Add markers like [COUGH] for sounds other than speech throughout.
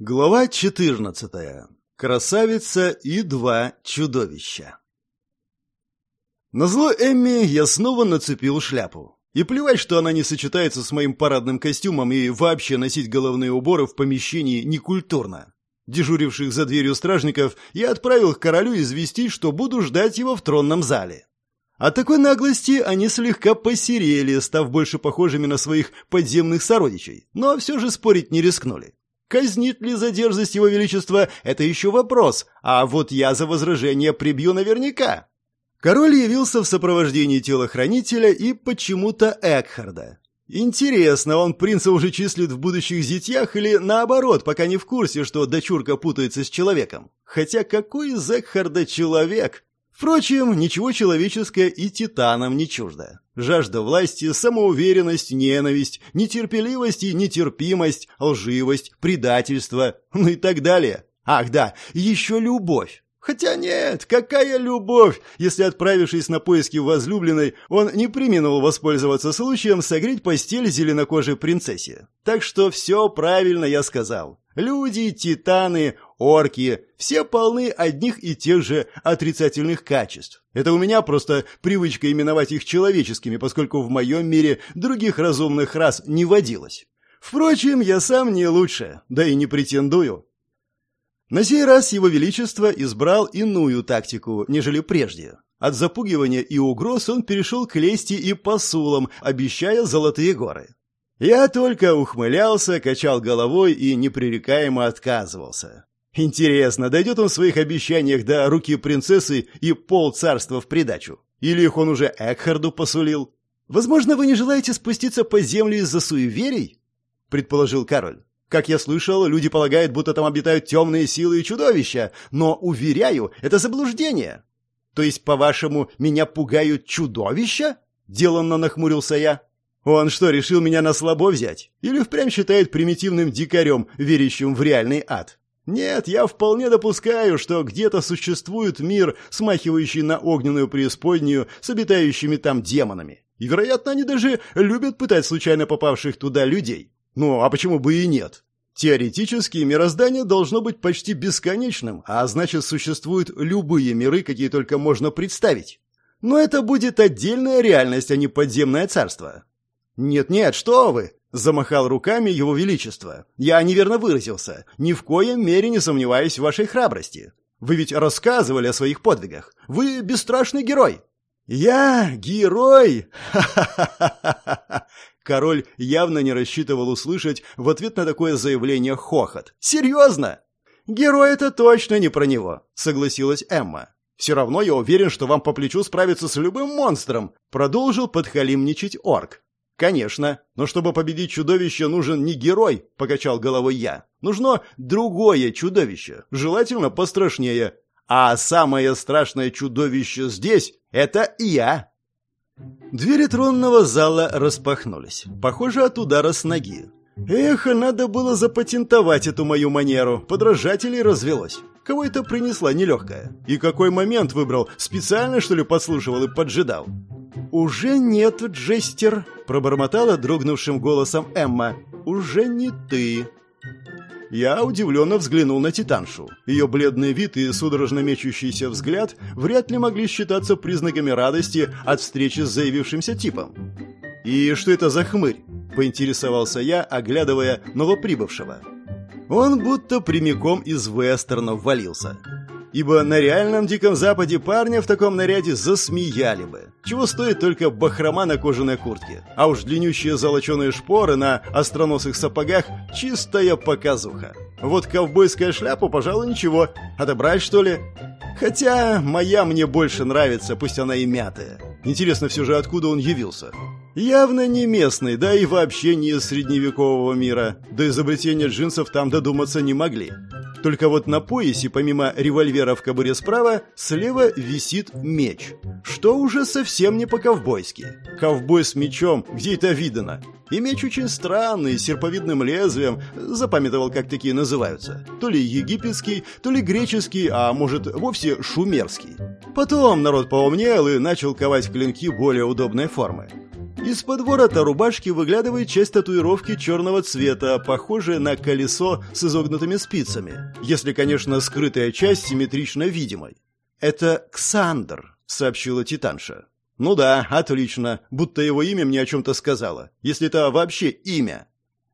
Глава 14. Красавица и два чудовища. Назло Эмми я снова нацепил шляпу. И плевать, что она не сочетается с моим парадным костюмом и вообще носить головные уборы в помещении некультурно. Дежуривших за дверью стражников я отправил к королю известить, что буду ждать его в тронном зале. От такой наглости они слегка посерели, став больше похожими на своих подземных сородичей, но все же спорить не рискнули. Казнит ли за дерзость его величества – это еще вопрос, а вот я за возражение прибью наверняка. Король явился в сопровождении телохранителя и почему-то Экхарда. Интересно, он принца уже числит в будущих зятьях или наоборот, пока не в курсе, что дочурка путается с человеком? Хотя какой из Экхарда человек? Впрочем, ничего человеческое и титанам не чуждо. Жажда власти, самоуверенность, ненависть, нетерпеливость и нетерпимость, лживость, предательство, ну и так далее. Ах да, еще любовь. Хотя нет, какая любовь, если, отправившись на поиски возлюбленной, он не применил воспользоваться случаем согреть постель зеленокожей принцессе. Так что все правильно я сказал. Люди, титаны, орки – все полны одних и тех же отрицательных качеств. Это у меня просто привычка именовать их человеческими, поскольку в моем мире других разумных рас не водилось. Впрочем, я сам не лучше, да и не претендую. На сей раз его величество избрал иную тактику, нежели прежде. От запугивания и угроз он перешел к лести и посулам, обещая золотые горы. Я только ухмылялся, качал головой и непререкаемо отказывался. Интересно, дойдет он в своих обещаниях до руки принцессы и пол царства в придачу? Или их он уже Экхарду посулил? Возможно, вы не желаете спуститься по земле из-за суеверий? Предположил король. Как я слышал, люди полагают, будто там обитают темные силы и чудовища, но, уверяю, это заблуждение. То есть, по-вашему, меня пугают чудовища? Деланно нахмурился я. Он что, решил меня на слабо взять? Или впрямь считает примитивным дикарем, верящим в реальный ад? Нет, я вполне допускаю, что где-то существует мир, смахивающий на огненную преисподнюю с обитающими там демонами. И, вероятно, они даже любят пытать случайно попавших туда людей. Ну, а почему бы и нет? Теоретически мироздание должно быть почти бесконечным, а значит существуют любые миры, какие только можно представить. Но это будет отдельная реальность, а не подземное царство. «Нет-нет, что вы!» — замахал руками его величество. «Я неверно выразился. Ни в коем мере не сомневаюсь в вашей храбрости. Вы ведь рассказывали о своих подвигах. Вы бесстрашный герой». «Я герой!» Ха-ха-ха-ха! [LAUGHS] Король явно не рассчитывал услышать в ответ на такое заявление хохот. «Серьезно?» «Герой это точно не про него», — согласилась Эмма. «Все равно я уверен, что вам по плечу справиться с любым монстром», — продолжил подхалимничать орк. «Конечно, но чтобы победить чудовище, нужен не герой», — покачал головой я. «Нужно другое чудовище, желательно пострашнее. А самое страшное чудовище здесь — это я». Двери тронного зала распахнулись, похоже, от удара с ноги. Эх, надо было запатентовать эту мою манеру, подражателей развелось. Кого это принесла нелегкая? И какой момент выбрал? Специально, что ли, подслушивал и поджидал? «Уже нет, Джестер», — пробормотала дрогнувшим голосом Эмма. «Уже не ты». Я удивленно взглянул на Титаншу. Ее бледный вид и судорожно мечущийся взгляд вряд ли могли считаться признаками радости от встречи с заявившимся типом. «И что это за хмырь?» – поинтересовался я, оглядывая новоприбывшего. Он будто прямиком из вестерна ввалился ибо на реальном Диком Западе парня в таком наряде засмеяли бы. Чего стоит только бахрома на кожаной куртке, а уж длиннющие золоченые шпоры на остроносых сапогах – чистая показуха. Вот ковбойская шляпа, пожалуй, ничего. Отобрать, что ли? Хотя моя мне больше нравится, пусть она и мятая. Интересно все же, откуда он явился. Явно не местный, да и вообще не из средневекового мира. До изобретения джинсов там додуматься не могли. Только вот на поясе, помимо револьвера в кобуре справа, слева висит меч. Что уже совсем не по-ковбойски. Ковбой с мечом, где это видано? И меч очень странный, с серповидным лезвием, запамятовал, как такие называются. То ли египетский, то ли греческий, а может вовсе шумерский. Потом народ поумнел и начал ковать клинки более удобной формы. Из-под ворота рубашки выглядывает часть татуировки черного цвета, похожая на колесо с изогнутыми спицами, если, конечно, скрытая часть симметрично видимой. «Это Ксандр», — сообщила Титанша. «Ну да, отлично, будто его имя мне о чем-то сказала, если это вообще имя».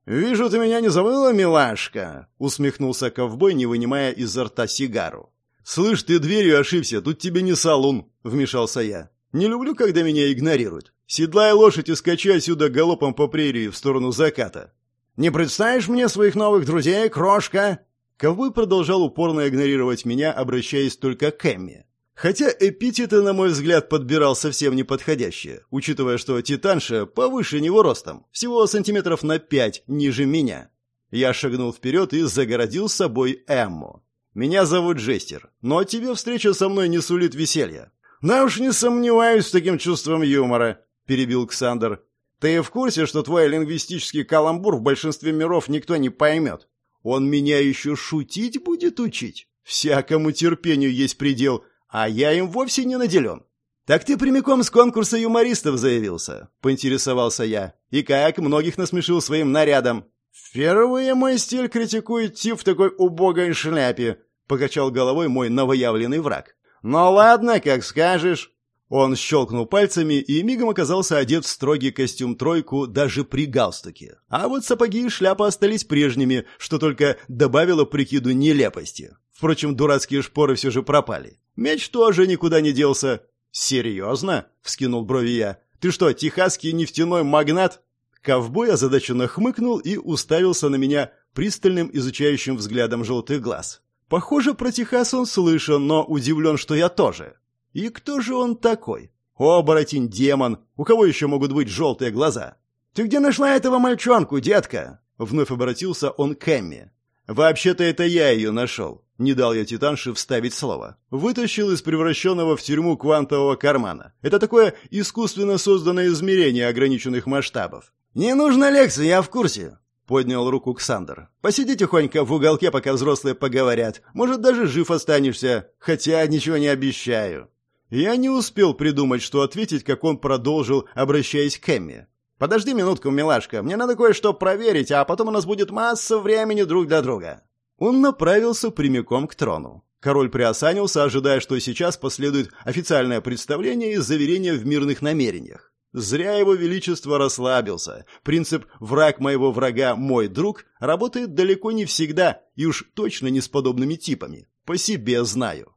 «Вижу, ты меня не забыла, милашка?» — усмехнулся ковбой, не вынимая изо рта сигару. «Слышь, ты дверью ошибся, тут тебе не салун», — вмешался я. «Не люблю, когда меня игнорируют. Седлай лошадь и скачи отсюда галопом по прерии в сторону заката». «Не представишь мне своих новых друзей, крошка?» Ковбой продолжал упорно игнорировать меня, обращаясь только к Эмми. Хотя эпитеты, на мой взгляд, подбирал совсем неподходящие, учитывая, что Титанша повыше него ростом, всего сантиметров на пять ниже меня. Я шагнул вперед и загородил с собой Эмму. «Меня зовут Джестер, но тебе встреча со мной не сулит веселья». «Да уж не сомневаюсь с таким чувством юмора», — перебил Ксандр. «Ты в курсе, что твой лингвистический каламбур в большинстве миров никто не поймет? Он меня еще шутить будет учить? Всякому терпению есть предел» а я им вовсе не наделен. «Так ты прямиком с конкурса юмористов заявился», — поинтересовался я. «И как, многих насмешил своим нарядом?» «Впервые мой стиль критикует тип в такой убогой шляпе», — покачал головой мой новоявленный враг. «Ну ладно, как скажешь». Он щелкнул пальцами и мигом оказался одет в строгий костюм-тройку даже при галстуке. А вот сапоги и шляпа остались прежними, что только добавило прикиду нелепости. Впрочем, дурацкие шпоры все же пропали. Меч тоже никуда не делся. «Серьезно?» — вскинул брови я. «Ты что, техасский нефтяной магнат?» Ковбой озадаченно хмыкнул и уставился на меня пристальным изучающим взглядом желтых глаз. Похоже, про Техас он слышал, но удивлен, что я тоже. И кто же он такой? Оборотень, демон. У кого еще могут быть желтые глаза? «Ты где нашла этого мальчонку, детка?» Вновь обратился он к Эмми. «Вообще-то это я ее нашел. Не дал я Титанше вставить слово. Вытащил из превращенного в тюрьму квантового кармана. Это такое искусственно созданное измерение ограниченных масштабов. «Не нужно лекции, я в курсе», — поднял руку Ксандр. «Посиди тихонько в уголке, пока взрослые поговорят. Может, даже жив останешься. Хотя ничего не обещаю». Я не успел придумать, что ответить, как он продолжил, обращаясь к Эмме. «Подожди минутку, милашка, мне надо кое-что проверить, а потом у нас будет масса времени друг для друга». Он направился прямиком к трону. Король приосанился, ожидая, что сейчас последует официальное представление и заверение в мирных намерениях. Зря его величество расслабился. Принцип «враг моего врага – мой друг» работает далеко не всегда и уж точно не с подобными типами. По себе знаю.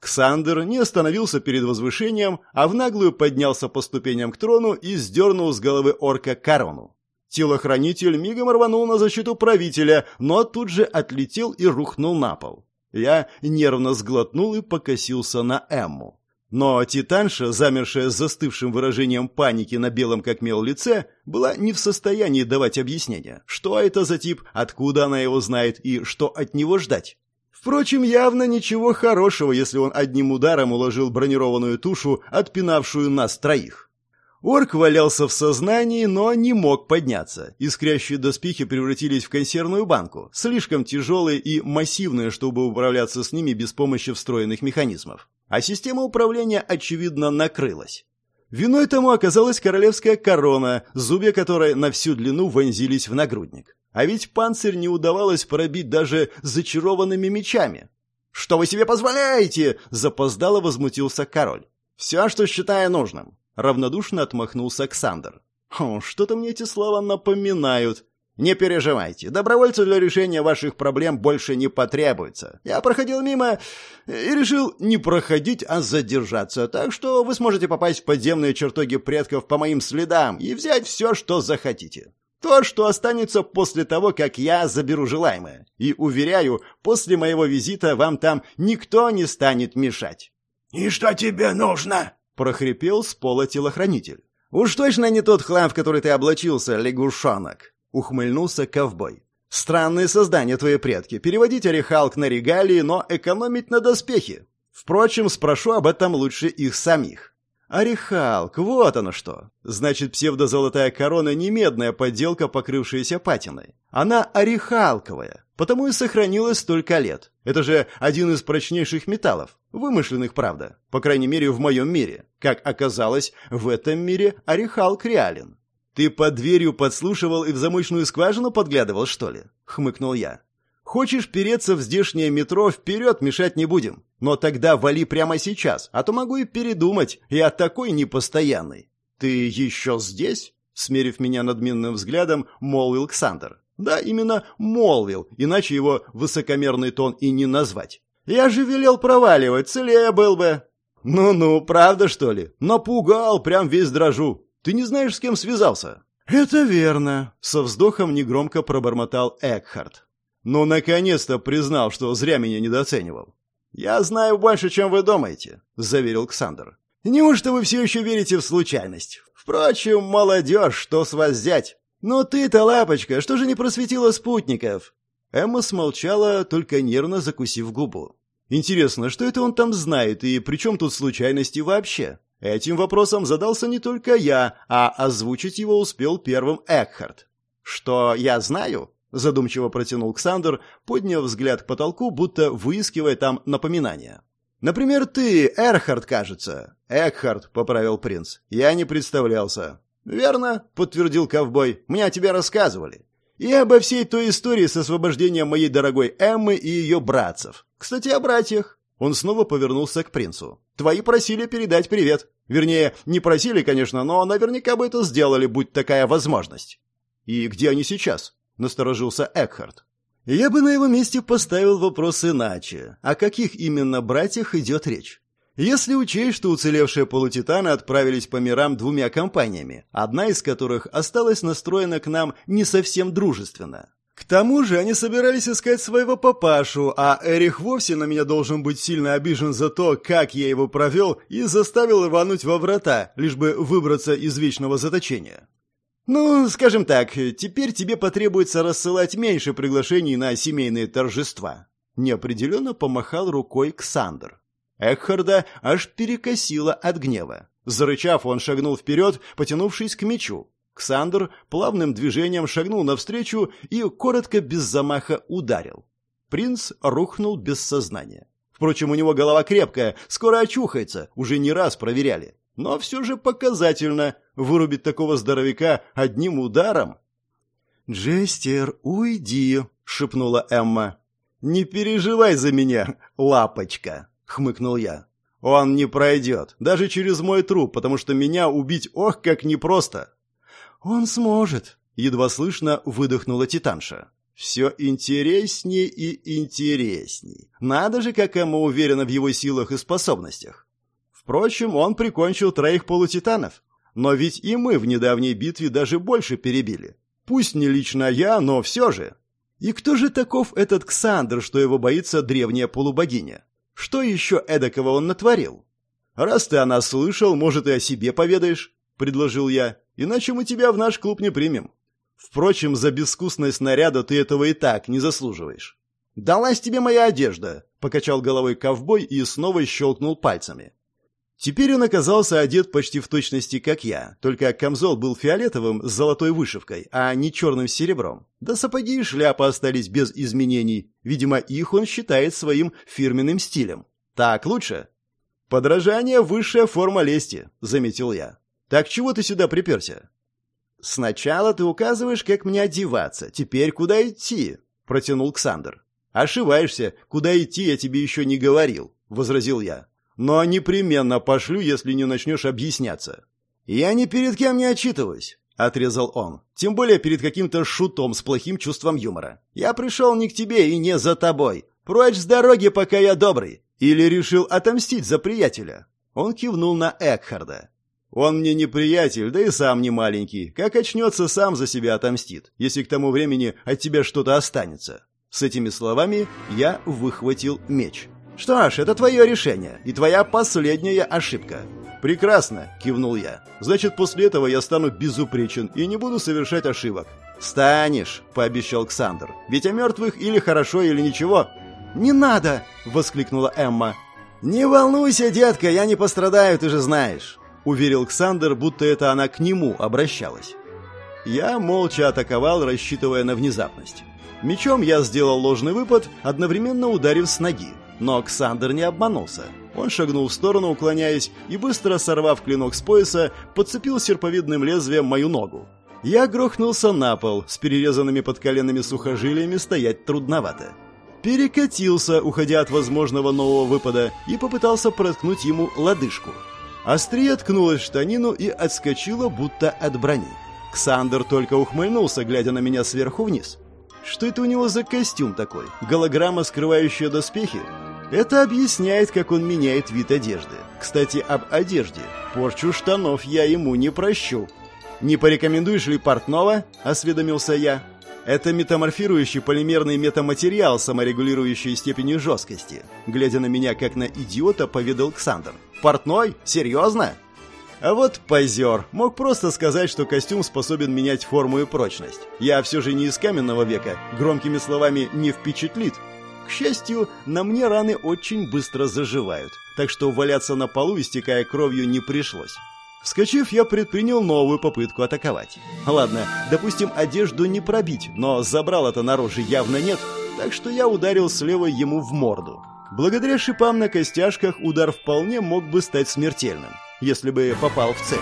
Ксандер не остановился перед возвышением, а в наглую поднялся по ступеням к трону и сдернул с головы орка корону. Телохранитель мигом рванул на защиту правителя, но тут же отлетел и рухнул на пол. Я нервно сглотнул и покосился на Эмму. Но Титанша, замершая с застывшим выражением паники на белом как мел лице, была не в состоянии давать объяснения, что это за тип, откуда она его знает и что от него ждать. Впрочем, явно ничего хорошего, если он одним ударом уложил бронированную тушу, отпинавшую нас троих. Орк валялся в сознании, но не мог подняться. Искрящие доспехи превратились в консервную банку, слишком тяжелые и массивные, чтобы управляться с ними без помощи встроенных механизмов. А система управления, очевидно, накрылась. Виной тому оказалась королевская корона, зубья которой на всю длину вонзились в нагрудник. А ведь панцирь не удавалось пробить даже зачарованными мечами. «Что вы себе позволяете?» – запоздало возмутился король. «Все, что считаю нужным. Равнодушно отмахнулся Александр. что-то мне эти слова напоминают. Не переживайте, добровольцев для решения ваших проблем больше не потребуется. Я проходил мимо и решил не проходить, а задержаться, так что вы сможете попасть в подземные чертоги предков по моим следам и взять все, что захотите. То, что останется после того, как я заберу желаемое. И, уверяю, после моего визита вам там никто не станет мешать. «И что тебе нужно?» прохрипел с пола телохранитель. «Уж точно не тот хлам, в который ты облачился, лягушонок!» — ухмыльнулся ковбой. «Странные создания твои предки. Переводить орехалк на регалии, но экономить на доспехи. Впрочем, спрошу об этом лучше их самих». Орехалк, вот оно что. Значит, псевдозолотая корона не медная подделка, покрывшаяся патиной. Она орехалковая. Потому и сохранилось столько лет. Это же один из прочнейших металлов. Вымышленных, правда. По крайней мере, в моем мире. Как оказалось, в этом мире орехал Криалин. «Ты под дверью подслушивал и в замочную скважину подглядывал, что ли?» — хмыкнул я. «Хочешь переться в здешнее метро, вперед мешать не будем. Но тогда вали прямо сейчас, а то могу и передумать. Я такой непостоянный». «Ты еще здесь?» — смерив меня надменным взглядом, молвил Ксандр. Да, именно молвил, иначе его высокомерный тон и не назвать. «Я же велел проваливать, целее был бы». «Ну-ну, правда, что ли? Напугал, прям весь дрожу. Ты не знаешь, с кем связался?» «Это верно», — со вздохом негромко пробормотал Экхард. «Ну, наконец-то признал, что зря меня недооценивал». «Я знаю больше, чем вы думаете», — заверил Ксандр. «Неужто вы все еще верите в случайность? Впрочем, молодежь, что с вас взять? Но ты-то, лапочка, что же не просветила спутников?» Эмма смолчала, только нервно закусив губу. «Интересно, что это он там знает, и при чем тут случайности вообще?» Этим вопросом задался не только я, а озвучить его успел первым Экхард. «Что я знаю?» — задумчиво протянул Ксандр, подняв взгляд к потолку, будто выискивая там напоминания. «Например, ты, Эрхард, кажется». «Экхард», — поправил принц. «Я не представлялся». «Верно», — подтвердил ковбой. «Мне о тебе рассказывали. И обо всей той истории с освобождением моей дорогой Эммы и ее братцев. Кстати, о братьях. Он снова повернулся к принцу. «Твои просили передать привет. Вернее, не просили, конечно, но наверняка бы это сделали, будь такая возможность». «И где они сейчас?» — насторожился Экхард. «Я бы на его месте поставил вопрос иначе. О каких именно братьях идет речь? Если учесть, что уцелевшие полутитаны отправились по мирам двумя компаниями, одна из которых осталась настроена к нам не совсем дружественно. К тому же они собирались искать своего папашу, а Эрих вовсе на меня должен быть сильно обижен за то, как я его провел и заставил рвануть во врата, лишь бы выбраться из вечного заточения. Ну, скажем так, теперь тебе потребуется рассылать меньше приглашений на семейные торжества. Неопределенно помахал рукой Ксандр. Экхарда аж перекосило от гнева. Зарычав, он шагнул вперед, потянувшись к мечу. Ксандр плавным движением шагнул навстречу и коротко без замаха ударил. Принц рухнул без сознания. Впрочем, у него голова крепкая, скоро очухается, уже не раз проверяли. Но все же показательно вырубить такого здоровяка одним ударом. «Джестер, уйди!» — шепнула Эмма. «Не переживай за меня, лапочка!» — хмыкнул я. «Он не пройдет, даже через мой труп, потому что меня убить ох как непросто!» «Он сможет», — едва слышно выдохнула Титанша. «Все интереснее и интересней. Надо же, как Эмма уверена в его силах и способностях. Впрочем, он прикончил троих полутитанов. Но ведь и мы в недавней битве даже больше перебили. Пусть не лично я, но все же. И кто же таков этот Ксандр, что его боится древняя полубогиня? Что еще эдакого он натворил? Раз ты о нас слышал, может, и о себе поведаешь? предложил я. «Иначе мы тебя в наш клуб не примем. Впрочем, за безвкусность наряда ты этого и так не заслуживаешь». «Далась тебе моя одежда», — покачал головой ковбой и снова щелкнул пальцами. Теперь он оказался одет почти в точности, как я, только камзол был фиолетовым с золотой вышивкой, а не черным с серебром. Да сапоги и шляпа остались без изменений. Видимо, их он считает своим фирменным стилем. Так лучше? «Подражание – высшая форма лести», — заметил я. Так чего ты сюда приперся?» «Сначала ты указываешь, как мне одеваться, теперь куда идти?» — протянул Ксандр. «Ошибаешься, куда идти я тебе еще не говорил», — возразил я. «Но непременно пошлю, если не начнешь объясняться». «Я ни перед кем не отчитываюсь», — отрезал он. «Тем более перед каким-то шутом с плохим чувством юмора. Я пришел не к тебе и не за тобой. Прочь с дороги, пока я добрый. Или решил отомстить за приятеля?» Он кивнул на Экхарда. Он мне не приятель, да и сам не маленький. Как очнется, сам за себя отомстит, если к тому времени от тебя что-то останется. С этими словами я выхватил меч. «Что ж, это твое решение и твоя последняя ошибка». «Прекрасно», — кивнул я. «Значит, после этого я стану безупречен и не буду совершать ошибок». «Станешь», — пообещал Ксандр. «Ведь о мертвых или хорошо, или ничего». «Не надо!» — воскликнула Эмма. «Не волнуйся, детка, я не пострадаю, ты же знаешь». — уверил Ксандер, будто это она к нему обращалась. Я молча атаковал, рассчитывая на внезапность. Мечом я сделал ложный выпад, одновременно ударив с ноги. Но Ксандр не обманулся. Он шагнул в сторону, уклоняясь, и быстро сорвав клинок с пояса, подцепил серповидным лезвием мою ногу. Я грохнулся на пол, с перерезанными под коленными сухожилиями стоять трудновато. Перекатился, уходя от возможного нового выпада, и попытался проткнуть ему лодыжку. Острие ткнулось в штанину и отскочило, будто от брони. Ксандр только ухмыльнулся, глядя на меня сверху вниз. Что это у него за костюм такой? Голограмма, скрывающая доспехи? Это объясняет, как он меняет вид одежды. Кстати, об одежде. Порчу штанов я ему не прощу. «Не порекомендуешь ли портного?» – осведомился я. «Это метаморфирующий полимерный метаматериал саморегулирующей степенью жесткости». Глядя на меня, как на идиота, поведал Ксандр. «Портной? Серьезно?» А вот позер. Мог просто сказать, что костюм способен менять форму и прочность. Я все же не из каменного века, громкими словами не впечатлит. Счастью, на мне раны очень быстро заживают, так что валяться на полу, истекая кровью, не пришлось. Вскочив, я предпринял новую попытку атаковать. Ладно, допустим, одежду не пробить, но забрал это на явно нет, так что я ударил слева ему в морду. Благодаря шипам на костяшках удар вполне мог бы стать смертельным если бы попал в цель.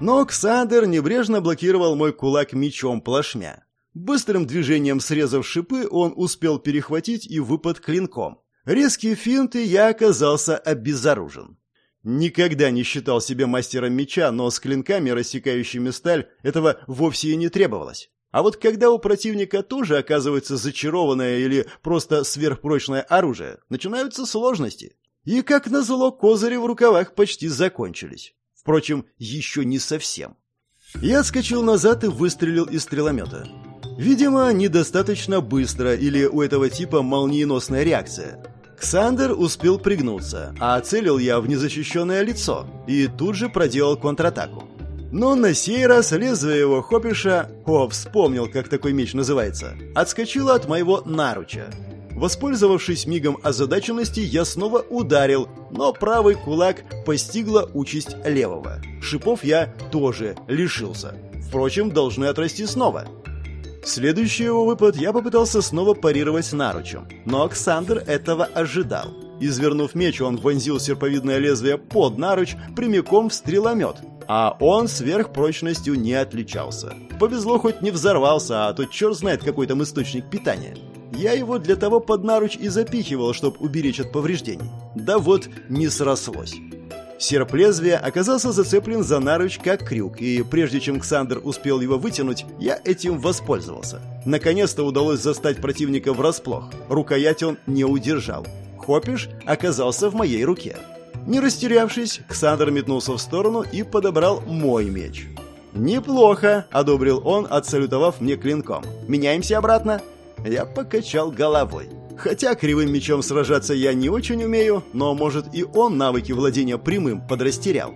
Но Ксандер небрежно блокировал мой кулак мечом плашмя. Быстрым движением срезав шипы, он успел перехватить и выпад клинком. Резкие финты я оказался обезоружен. Никогда не считал себя мастером меча, но с клинками, рассекающими сталь, этого вовсе и не требовалось. А вот когда у противника тоже оказывается зачарованное или просто сверхпрочное оружие, начинаются сложности. И, как назло, козыри в рукавах почти закончились. Впрочем, еще не совсем. Я отскочил назад и выстрелил из стреломета. Видимо, недостаточно быстро или у этого типа молниеносная реакция. Ксандер успел пригнуться, а целил я в незащищенное лицо и тут же проделал контратаку. Но на сей раз лезвие его хопиша, о, вспомнил, как такой меч называется, отскочило от моего наруча. Воспользовавшись мигом озадаченности, я снова ударил, но правый кулак постигла участь левого. Шипов я тоже лишился. Впрочем, должны отрасти снова. Следующий его выпад я попытался снова парировать наручем, но Оксандр этого ожидал. Извернув меч, он вонзил серповидное лезвие под наруч прямиком в стреломет, а он сверхпрочностью не отличался. Повезло, хоть не взорвался, а то черт знает какой там источник питания. Я его для того под наруч и запихивал, чтобы уберечь от повреждений. Да вот не срослось. Серп лезвия оказался зацеплен за наруч как крюк, и прежде чем Ксандр успел его вытянуть, я этим воспользовался. Наконец-то удалось застать противника врасплох. Рукоять он не удержал. Хопиш оказался в моей руке. Не растерявшись, Ксандр метнулся в сторону и подобрал мой меч. «Неплохо», — одобрил он, отсалютовав мне клинком. «Меняемся обратно?» Я покачал головой. Хотя кривым мечом сражаться я не очень умею, но, может, и он навыки владения прямым подрастерял.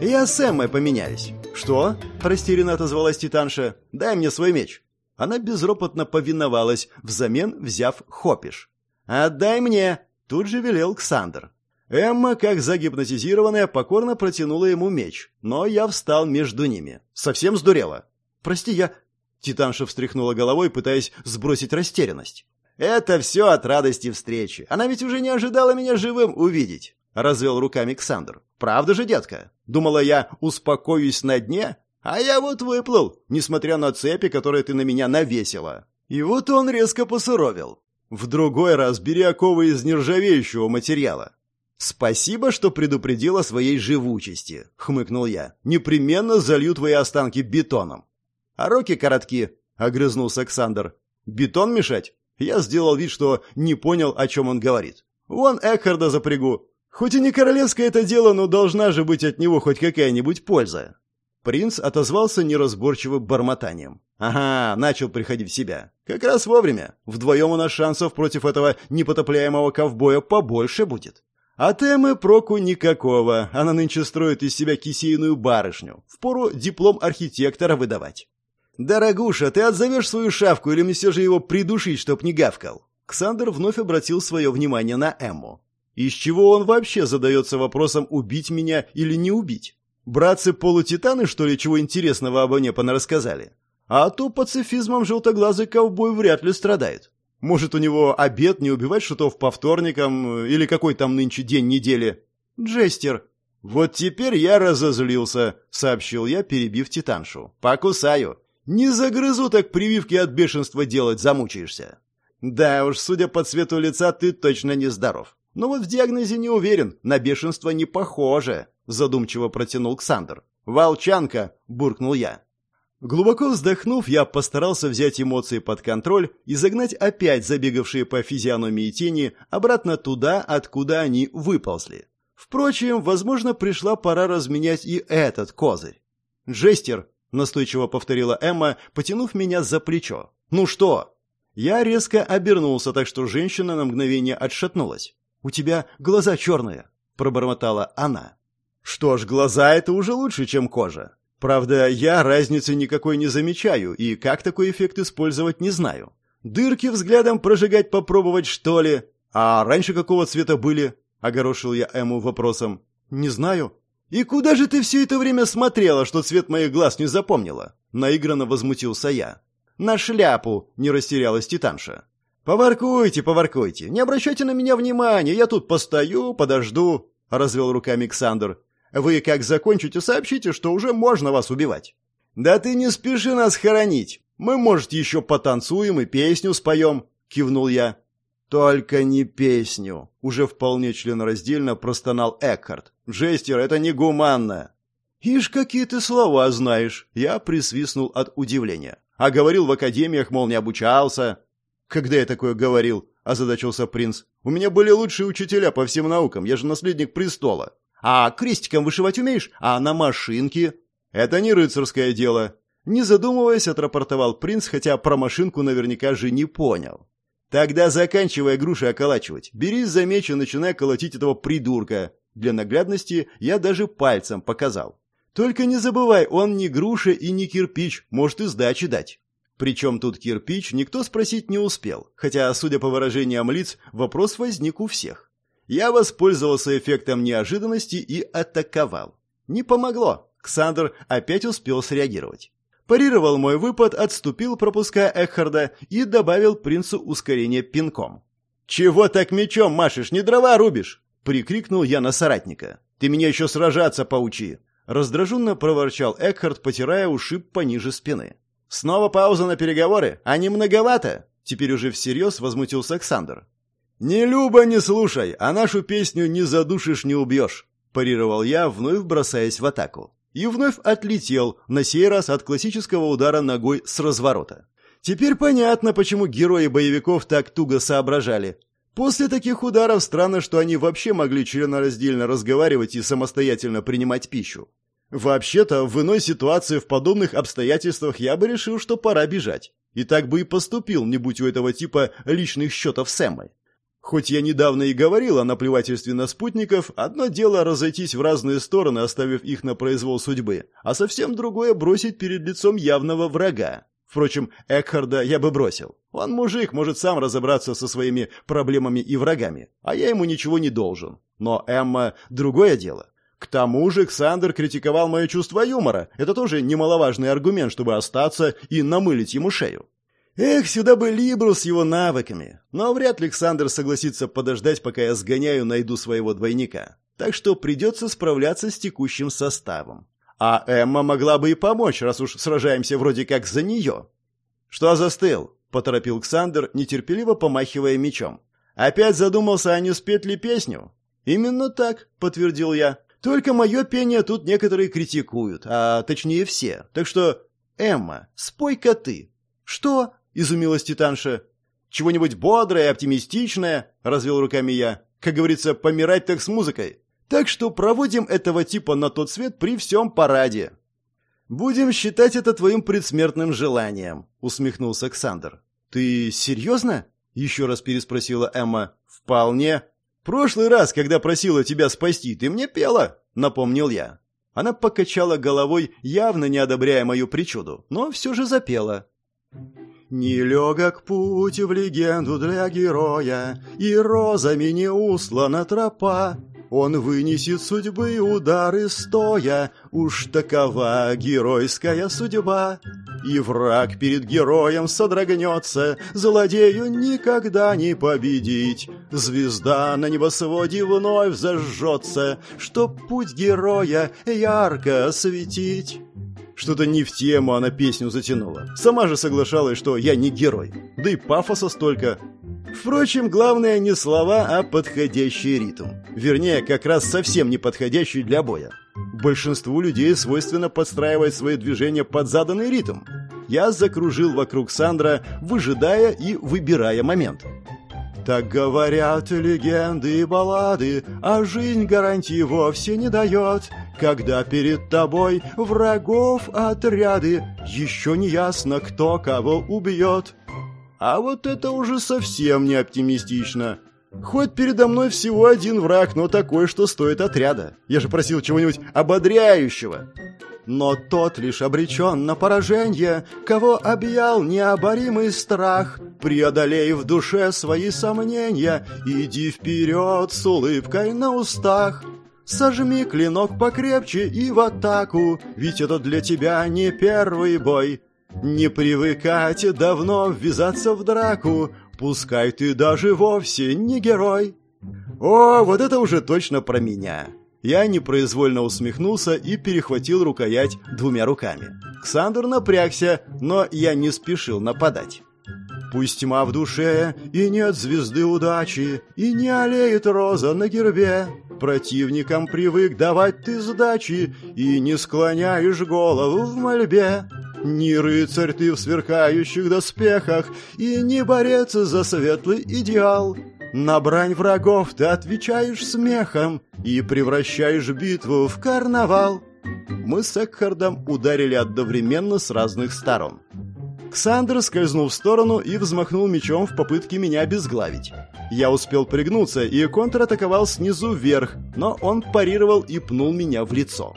«Я с Эммой поменяюсь». «Что?» – растерянно отозвалась Титанша. «Дай мне свой меч». Она безропотно повиновалась, взамен взяв хопиш. «Отдай мне!» – тут же велел Ксандр. Эмма, как загипнотизированная, покорно протянула ему меч, но я встал между ними. Совсем сдурела. «Прости, я... Титанша встряхнула головой, пытаясь сбросить растерянность. «Это все от радости встречи. Она ведь уже не ожидала меня живым увидеть», — развел руками Ксандр. «Правда же, детка? Думала я, успокоюсь на дне? А я вот выплыл, несмотря на цепи, которые ты на меня навесила». И вот он резко посуровил. «В другой раз бери оковы из нержавеющего материала. «Спасибо, что предупредила своей живучести», — хмыкнул я. «Непременно залью твои останки бетоном». «А руки коротки», — огрызнулся Александр. «Бетон мешать?» Я сделал вид, что не понял, о чем он говорит. «Вон Экхарда запрягу. Хоть и не королевское это дело, но должна же быть от него хоть какая-нибудь польза». Принц отозвался неразборчивым бормотанием. «Ага, начал приходить в себя. Как раз вовремя. Вдвоем у нас шансов против этого непотопляемого ковбоя побольше будет». А темы проку никакого. Она нынче строит из себя кисейную барышню. Впору диплом архитектора выдавать. «Дорогуша, ты отзовешь свою шавку или мне все же его придушить, чтоб не гавкал?» Ксандр вновь обратил свое внимание на Эмму. Из чего он вообще задается вопросом, убить меня или не убить? Братцы-полутитаны, что ли, чего интересного обо мне понарассказали? А то пацифизмом желтоглазый ковбой вряд ли страдает. Может, у него обед не убивать шутов по вторникам или какой там нынче день недели? Джестер. Вот теперь я разозлился, сообщил я, перебив Титаншу. Покусаю. Не загрызу, так прививки от бешенства делать замучаешься. Да уж, судя по цвету лица, ты точно не здоров. Но вот в диагнозе не уверен, на бешенство не похоже, задумчиво протянул Ксандр. Волчанка, буркнул я. Глубоко вздохнув, я постарался взять эмоции под контроль и загнать опять забегавшие по физиономии тени обратно туда, откуда они выползли. Впрочем, возможно, пришла пора разменять и этот козырь. «Жестер», — настойчиво повторила Эмма, потянув меня за плечо. «Ну что?» Я резко обернулся, так что женщина на мгновение отшатнулась. «У тебя глаза черные», — пробормотала она. «Что ж, глаза — это уже лучше, чем кожа. Правда, я разницы никакой не замечаю и как такой эффект использовать не знаю. Дырки взглядом прожигать попробовать, что ли? А раньше какого цвета были? Огорошил я Эму вопросом. Не знаю. И куда же ты все это время смотрела, что цвет моих глаз не запомнила? Наигранно возмутился я. На шляпу, не растерялась Титанша. «Поваркуйте, поваркуйте, не обращайте на меня внимания, я тут постою, подожду», — развел руками Александр. Вы, как закончите, сообщите, что уже можно вас убивать. Да ты не спеши нас хоронить. Мы, может, еще потанцуем и песню споем, кивнул я. Только не песню, уже вполне членораздельно простонал Экхард. Жестер, это не гуманно. Ишь, какие ты слова знаешь. Я присвистнул от удивления. А говорил в академиях, мол, не обучался. Когда я такое говорил? озадачился принц. У меня были лучшие учителя по всем наукам, я же наследник престола. А крестиком вышивать умеешь? А на машинке? Это не рыцарское дело. Не задумываясь, отрапортовал принц, хотя про машинку наверняка же не понял. Тогда заканчивай груши околачивать. Берись за меч и начинай колотить этого придурка. Для наглядности я даже пальцем показал. Только не забывай, он не груша и не кирпич, может и сдачи дать. Причем тут кирпич, никто спросить не успел, хотя, судя по выражениям лиц, вопрос возник у всех. Я воспользовался эффектом неожиданности и атаковал. Не помогло. Ксандр опять успел среагировать. Парировал мой выпад, отступил, пропуская Эхарда, и добавил принцу ускорение пинком. «Чего так мечом машешь, не дрова рубишь?» — прикрикнул я на соратника. «Ты меня еще сражаться поучи!» Раздраженно проворчал Экхард, потирая ушиб пониже спины. «Снова пауза на переговоры? Не многовато?» Теперь уже всерьез возмутился Александр. «Не люба, не слушай, а нашу песню не задушишь, не убьешь», – парировал я, вновь бросаясь в атаку. И вновь отлетел, на сей раз от классического удара ногой с разворота. Теперь понятно, почему герои боевиков так туго соображали. После таких ударов странно, что они вообще могли членораздельно разговаривать и самостоятельно принимать пищу. Вообще-то, в иной ситуации в подобных обстоятельствах я бы решил, что пора бежать. И так бы и поступил, не будь у этого типа личных счетов с Эммой. Хоть я недавно и говорил о наплевательстве на спутников, одно дело разойтись в разные стороны, оставив их на произвол судьбы, а совсем другое бросить перед лицом явного врага. Впрочем, Экхарда я бы бросил. Он мужик, может сам разобраться со своими проблемами и врагами, а я ему ничего не должен. Но Эмма – другое дело. К тому же Ксандр критиковал мое чувство юмора. Это тоже немаловажный аргумент, чтобы остаться и намылить ему шею. Эх, сюда бы Либру с его навыками. Но вряд ли Александр согласится подождать, пока я сгоняю, найду своего двойника. Так что придется справляться с текущим составом. А Эмма могла бы и помочь, раз уж сражаемся вроде как за нее. «Что застыл?» — поторопил Александр, нетерпеливо помахивая мечом. «Опять задумался, а не спеть ли песню?» «Именно так», — подтвердил я. «Только мое пение тут некоторые критикуют, а точнее все. Так что, Эмма, спой-ка ты». «Что?» — изумилась Титанша. «Чего-нибудь бодрое, оптимистичное?» — развел руками я. «Как говорится, помирать так с музыкой. Так что проводим этого типа на тот свет при всем параде». «Будем считать это твоим предсмертным желанием», — усмехнулся Александр. «Ты серьезно?» — еще раз переспросила Эмма. «Вполне. Прошлый раз, когда просила тебя спасти, ты мне пела», — напомнил я. Она покачала головой, явно не одобряя мою причуду, но все же запела. Нелегок путь в легенду для героя, И розами не услана тропа. Он вынесет судьбы удары стоя, Уж такова геройская судьба. И враг перед героем содрогнется, Злодею никогда не победить. Звезда на небосводе вновь зажжется, Чтоб путь героя ярко осветить. Что-то не в тему она песню затянула. Сама же соглашалась, что я не герой. Да и пафоса столько. Впрочем, главное не слова, а подходящий ритм. Вернее, как раз совсем не подходящий для боя. Большинству людей свойственно подстраивать свои движения под заданный ритм. Я закружил вокруг Сандра, выжидая и выбирая момент. Так говорят легенды и баллады, а жизнь гарантии вовсе не дает. Когда перед тобой врагов отряды, еще не ясно, кто кого убьет. А вот это уже совсем не оптимистично. Хоть передо мной всего один враг, но такой, что стоит отряда. Я же просил чего-нибудь ободряющего. Но тот лишь обречен на поражение, кого объял необоримый страх. Преодолей в душе свои сомнения, иди вперед с улыбкой на устах. Сожми клинок покрепче и в атаку, ведь это для тебя не первый бой. Не привыкать давно ввязаться в драку, пускай ты даже вовсе не герой. О, вот это уже точно про меня. Я непроизвольно усмехнулся и перехватил рукоять двумя руками. Ксандр напрягся, но я не спешил нападать. Пусть тьма в душе, и нет звезды удачи, и не олеет роза на гербе. Противникам привык давать ты сдачи, и не склоняешь голову в мольбе. Не рыцарь ты в сверкающих доспехах, и не борец за светлый идеал. На брань врагов ты отвечаешь смехом и превращаешь битву в карнавал. Мы с Экхардом ударили одновременно с разных сторон. Ксандр скользнул в сторону и взмахнул мечом в попытке меня обезглавить. Я успел пригнуться и контратаковал снизу вверх, но он парировал и пнул меня в лицо.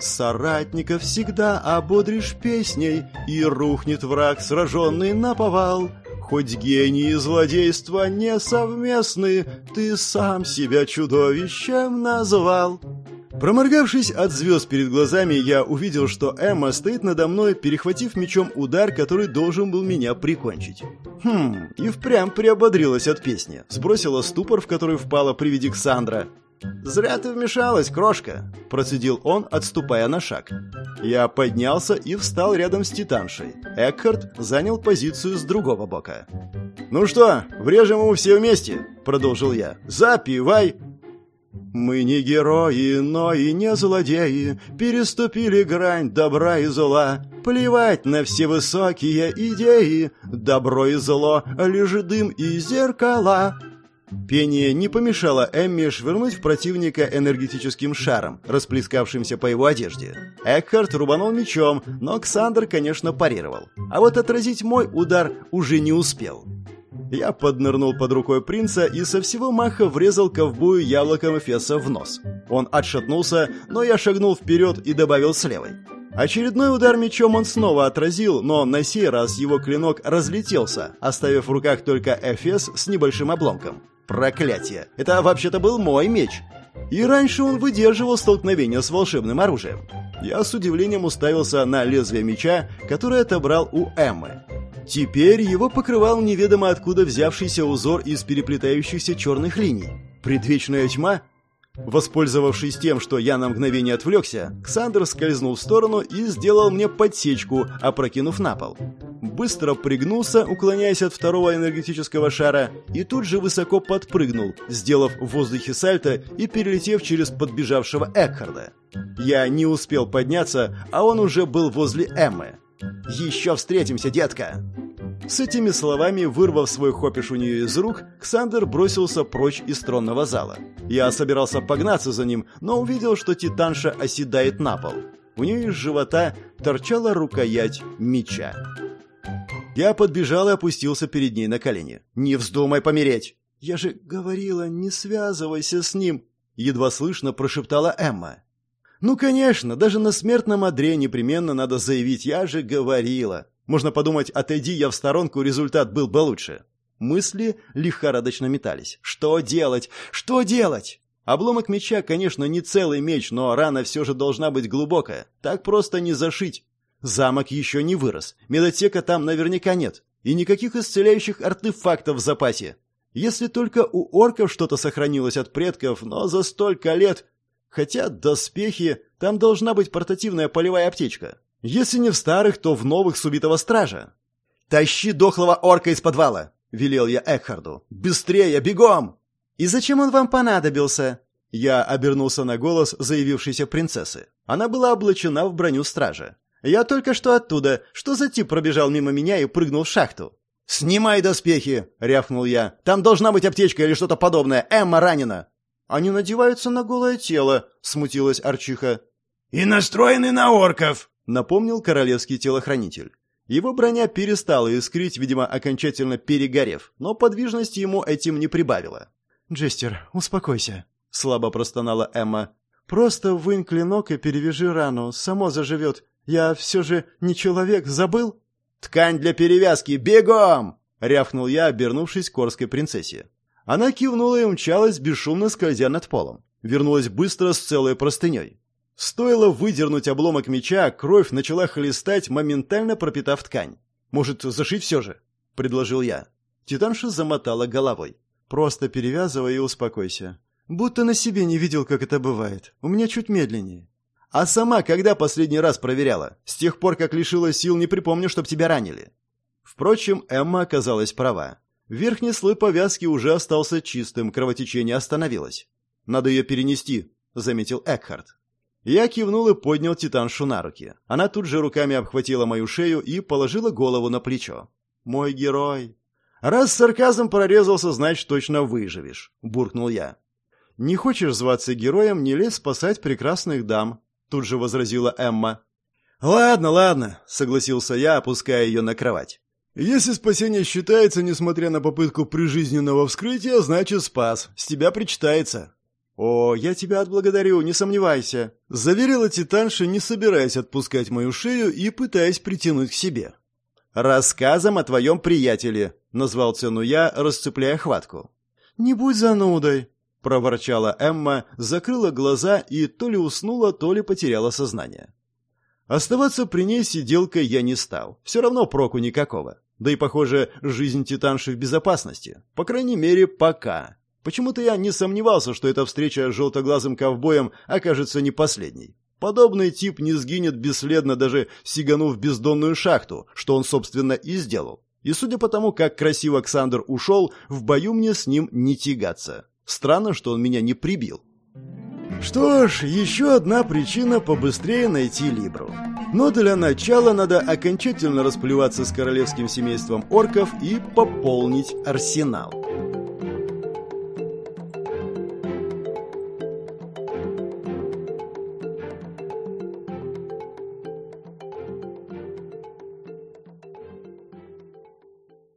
Соратника всегда ободришь песней, и рухнет враг, сраженный на повал. Хоть гений и злодейство не совместны, ты сам себя чудовищем назвал. Проморгавшись от звезд перед глазами, я увидел, что Эмма стоит надо мной, перехватив мечом удар, который должен был меня прикончить. Хм, и впрямь приободрилась от песни. Сбросила ступор, в который впала при виде Ксандра. «Зря ты вмешалась, крошка!» – процедил он, отступая на шаг. Я поднялся и встал рядом с Титаншей. Экхард занял позицию с другого бока. «Ну что, врежем ему все вместе?» – продолжил я. «Запивай!» Мы не герои, но и не злодеи, переступили грань добра и зла. Плевать на все высокие идеи, добро и зло, лишь дым и зеркала. Пение не помешало Эмми швырнуть в противника энергетическим шаром, расплескавшимся по его одежде. Экхард рубанул мечом, но Ксандр, конечно, парировал. А вот отразить мой удар уже не успел. Я поднырнул под рукой принца и со всего маха врезал ковбою яблоком Эфеса в нос. Он отшатнулся, но я шагнул вперед и добавил с левой. Очередной удар мечом он снова отразил, но на сей раз его клинок разлетелся, оставив в руках только Эфес с небольшим обломком. Проклятие! Это вообще-то был мой меч. И раньше он выдерживал столкновение с волшебным оружием. Я с удивлением уставился на лезвие меча, которое отобрал у Эммы. Теперь его покрывал неведомо откуда взявшийся узор из переплетающихся черных линий. Предвечная тьма? Воспользовавшись тем, что я на мгновение отвлекся, Ксандр скользнул в сторону и сделал мне подсечку, опрокинув на пол быстро пригнулся, уклоняясь от второго энергетического шара, и тут же высоко подпрыгнул, сделав в воздухе сальто и перелетев через подбежавшего Экхарда. Я не успел подняться, а он уже был возле Эммы. «Еще встретимся, детка!» С этими словами, вырвав свой хопиш у нее из рук, Ксандер бросился прочь из тронного зала. Я собирался погнаться за ним, но увидел, что Титанша оседает на пол. У нее из живота торчала рукоять меча. Я подбежал и опустился перед ней на колени. «Не вздумай помереть!» «Я же говорила, не связывайся с ним!» Едва слышно прошептала Эмма. «Ну, конечно, даже на смертном одре непременно надо заявить «я же говорила». Можно подумать, отойди я в сторонку, результат был бы лучше. Мысли лихорадочно метались. Что делать? Что делать? Обломок меча, конечно, не целый меч, но рана все же должна быть глубокая. Так просто не зашить. Замок еще не вырос, медотека там наверняка нет, и никаких исцеляющих артефактов в запасе. Если только у орков что-то сохранилось от предков, но за столько лет... Хотя доспехи, там должна быть портативная полевая аптечка. Если не в старых, то в новых с убитого стража. «Тащи дохлого орка из подвала!» — велел я Экхарду. «Быстрее, бегом!» «И зачем он вам понадобился?» Я обернулся на голос заявившейся принцессы. Она была облачена в броню стража. «Я только что оттуда. Что за тип пробежал мимо меня и прыгнул в шахту?» «Снимай доспехи!» — рявкнул я. «Там должна быть аптечка или что-то подобное. Эмма ранена!» «Они надеваются на голое тело», — смутилась Арчиха. «И настроены на орков», — напомнил королевский телохранитель. Его броня перестала искрить, видимо, окончательно перегорев, но подвижности ему этим не прибавило. «Джестер, успокойся», — слабо простонала Эмма. «Просто вынь клинок и перевяжи рану, само заживет. Я все же не человек, забыл?» «Ткань для перевязки, бегом!» — рявкнул я, обернувшись к корской принцессе. Она кивнула и умчалась, бесшумно скользя над полом. Вернулась быстро с целой простыней. Стоило выдернуть обломок меча, кровь начала хлестать, моментально пропитав ткань. «Может, зашить все же?» — предложил я. Титанша замотала головой. «Просто перевязывай и успокойся. Будто на себе не видел, как это бывает. У меня чуть медленнее». «А сама когда последний раз проверяла? С тех пор, как лишила сил, не припомню, чтоб тебя ранили». Впрочем, Эмма оказалась права. Верхний слой повязки уже остался чистым, кровотечение остановилось. «Надо ее перенести», — заметил Экхард. Я кивнул и поднял Титаншу на руки. Она тут же руками обхватила мою шею и положила голову на плечо. «Мой герой!» «Раз сарказм прорезался, значит, точно выживешь», — буркнул я. «Не хочешь зваться героем, не лезь спасать прекрасных дам», — тут же возразила Эмма. «Ладно, ладно», — согласился я, опуская ее на кровать. Если спасение считается, несмотря на попытку прижизненного вскрытия, значит спас. С тебя причитается. О, я тебя отблагодарю, не сомневайся, заверила Титанша, не собираясь отпускать мою шею и пытаясь притянуть к себе. Рассказом о твоем приятеле, назвал цену я, расцепляя хватку. Не будь занудой, проворчала Эмма, закрыла глаза и то ли уснула, то ли потеряла сознание. Оставаться при ней сиделкой я не стал. Все равно проку никакого. Да и, похоже, жизнь Титанши в безопасности. По крайней мере, пока. Почему-то я не сомневался, что эта встреча с желтоглазым ковбоем окажется не последней. Подобный тип не сгинет бесследно, даже сиганув бездонную шахту, что он, собственно, и сделал. И судя по тому, как красиво Александр ушел, в бою мне с ним не тягаться. Странно, что он меня не прибил. Что ж, еще одна причина побыстрее найти Либру. Но для начала надо окончательно расплеваться с королевским семейством орков и пополнить арсенал.